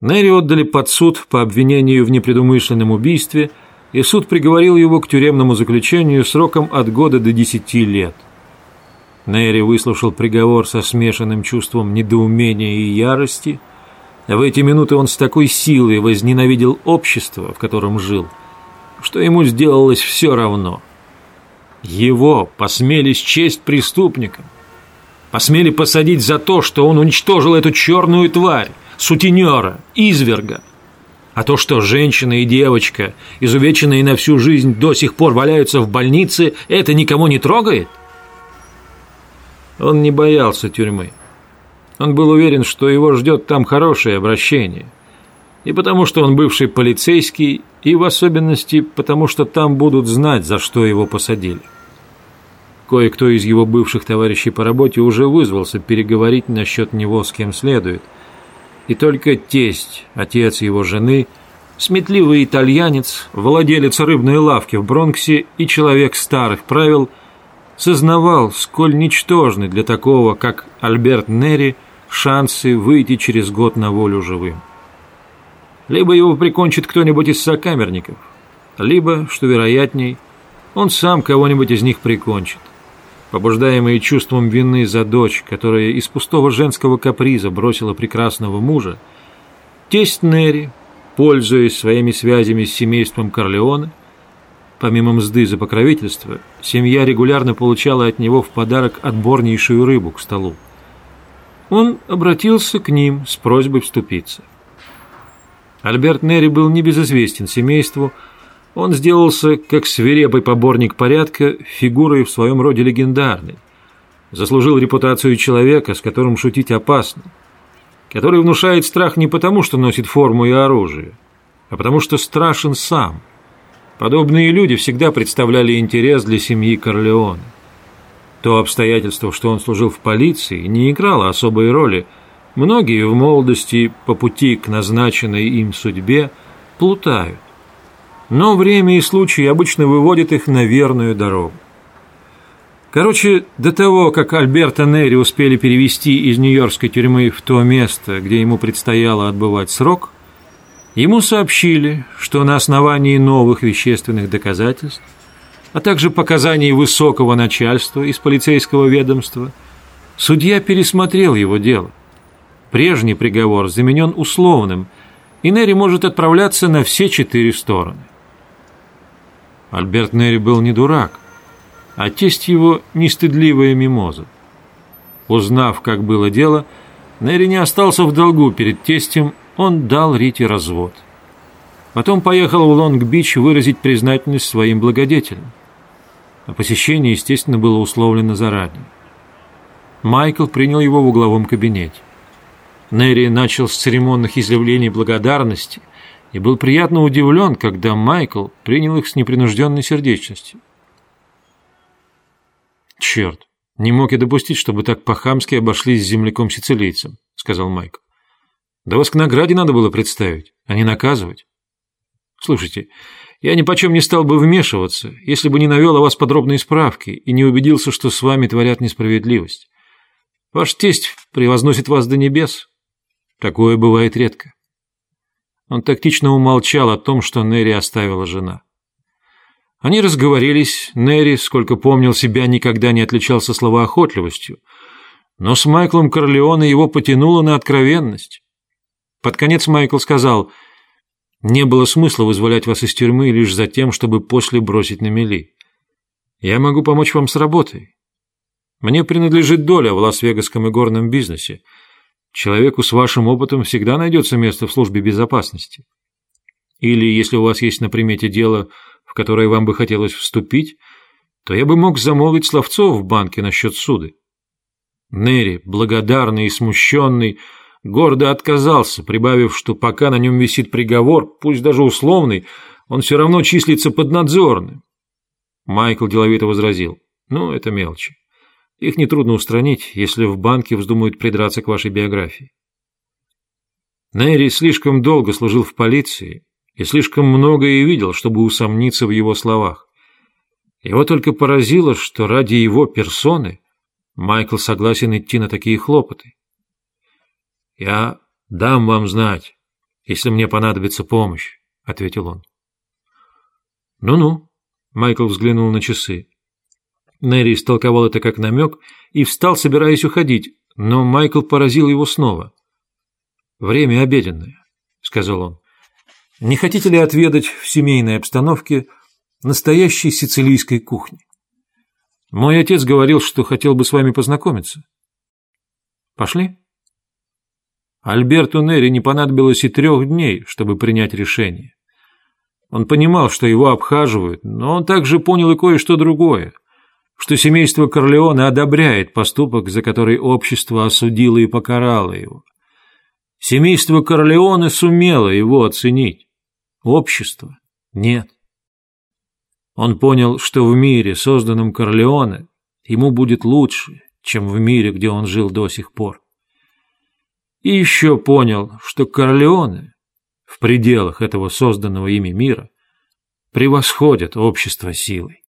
Нэри отдали под суд по обвинению в непредумышленном убийстве, и суд приговорил его к тюремному заключению сроком от года до десяти лет. Нэри выслушал приговор со смешанным чувством недоумения и ярости. В эти минуты он с такой силой возненавидел общество, в котором жил, что ему сделалось все равно. Его посмели счесть преступником, посмели посадить за то, что он уничтожил эту черную тварь, сутенера, изверга. А то, что женщина и девочка, изувеченные на всю жизнь, до сих пор валяются в больнице, это никому не трогает? Он не боялся тюрьмы. Он был уверен, что его ждет там хорошее обращение. И потому, что он бывший полицейский, и в особенности потому, что там будут знать, за что его посадили. Кое-кто из его бывших товарищей по работе уже вызвался переговорить насчет него с кем следует – и только тесть, отец его жены, сметливый итальянец, владелец рыбной лавки в Бронксе и человек старых правил, сознавал, сколь ничтожны для такого, как Альберт Нери, шансы выйти через год на волю живым. Либо его прикончит кто-нибудь из сокамерников, либо, что вероятней, он сам кого-нибудь из них прикончит побуждаемые чувством вины за дочь, которая из пустого женского каприза бросила прекрасного мужа, тесть Нери, пользуясь своими связями с семейством Корлеона, помимо мзды за покровительство, семья регулярно получала от него в подарок отборнейшую рыбу к столу. Он обратился к ним с просьбой вступиться. Альберт Нери был небезызвестен семейству, он сделался, как свирепый поборник порядка, фигурой в своем роде легендарной. Заслужил репутацию человека, с которым шутить опасно, который внушает страх не потому, что носит форму и оружие, а потому что страшен сам. Подобные люди всегда представляли интерес для семьи Корлеоне. То обстоятельство, что он служил в полиции, не играло особой роли. Многие в молодости по пути к назначенной им судьбе плутают но время и случай обычно выводят их на верную дорогу. Короче, до того, как Альберта Нерри успели перевести из нью-йоркской тюрьмы в то место, где ему предстояло отбывать срок, ему сообщили, что на основании новых вещественных доказательств, а также показаний высокого начальства из полицейского ведомства, судья пересмотрел его дело. Прежний приговор заменен условным, и Нерри может отправляться на все четыре стороны. Альберт Нерри был не дурак, а тесть его нестыдливая мимоза. Узнав, как было дело, Нерри не остался в долгу перед тестем, он дал Рите развод. Потом поехал в Лонг-Бич выразить признательность своим благодетелям. А посещение, естественно, было условлено заранее. Майкл принял его в угловом кабинете. Нерри начал с церемонных изъявлений благодарности – и был приятно удивлен, когда Майкл принял их с непринужденной сердечностью. «Черт, не мог я допустить, чтобы так по-хамски обошлись с земляком-сицилийцем», — сказал Майкл. «Да вас к награде надо было представить, а не наказывать. Слушайте, я ни почем не стал бы вмешиваться, если бы не навел о вас подробные справки и не убедился, что с вами творят несправедливость. Ваш тесть превозносит вас до небес. Такое бывает редко. Он тактично умолчал о том, что Нерри оставила жена. Они разговорились, Нерри, сколько помнил себя, никогда не отличался словоохотливостью, но с Майклом Корлеоне его потянуло на откровенность. Под конец Майкл сказал, «Не было смысла вызволять вас из тюрьмы лишь за тем, чтобы после бросить на мели. Я могу помочь вам с работой. Мне принадлежит доля в Лас-Вегасском и горном бизнесе, Человеку с вашим опытом всегда найдется место в службе безопасности. Или, если у вас есть на примете дело, в которое вам бы хотелось вступить, то я бы мог замолвить словцо в банке насчет суды. Нерри, благодарный и смущенный, гордо отказался, прибавив, что пока на нем висит приговор, пусть даже условный, он все равно числится поднадзорным. Майкл деловито возразил, ну, это мелочи. Их нетрудно устранить, если в банке вздумают придраться к вашей биографии. Нэри слишком долго служил в полиции и слишком многое видел, чтобы усомниться в его словах. Его только поразило, что ради его персоны Майкл согласен идти на такие хлопоты. «Я дам вам знать, если мне понадобится помощь», — ответил он. «Ну-ну», — Майкл взглянул на часы. Нэри истолковал это как намек и встал, собираясь уходить, но Майкл поразил его снова. «Время обеденное», — сказал он. «Не хотите ли отведать в семейной обстановке настоящей сицилийской кухни? Мой отец говорил, что хотел бы с вами познакомиться. Пошли?» Альберту Нерри не понадобилось и трех дней, чтобы принять решение. Он понимал, что его обхаживают, но он также понял и кое-что другое, что семейство Корлеоне одобряет поступок, за который общество осудило и покарало его. Семейство Корлеоне сумело его оценить. Общество нет. Он понял, что в мире, созданном Корлеоне, ему будет лучше, чем в мире, где он жил до сих пор. И еще понял, что Корлеоне в пределах этого созданного ими мира превосходят общество силой.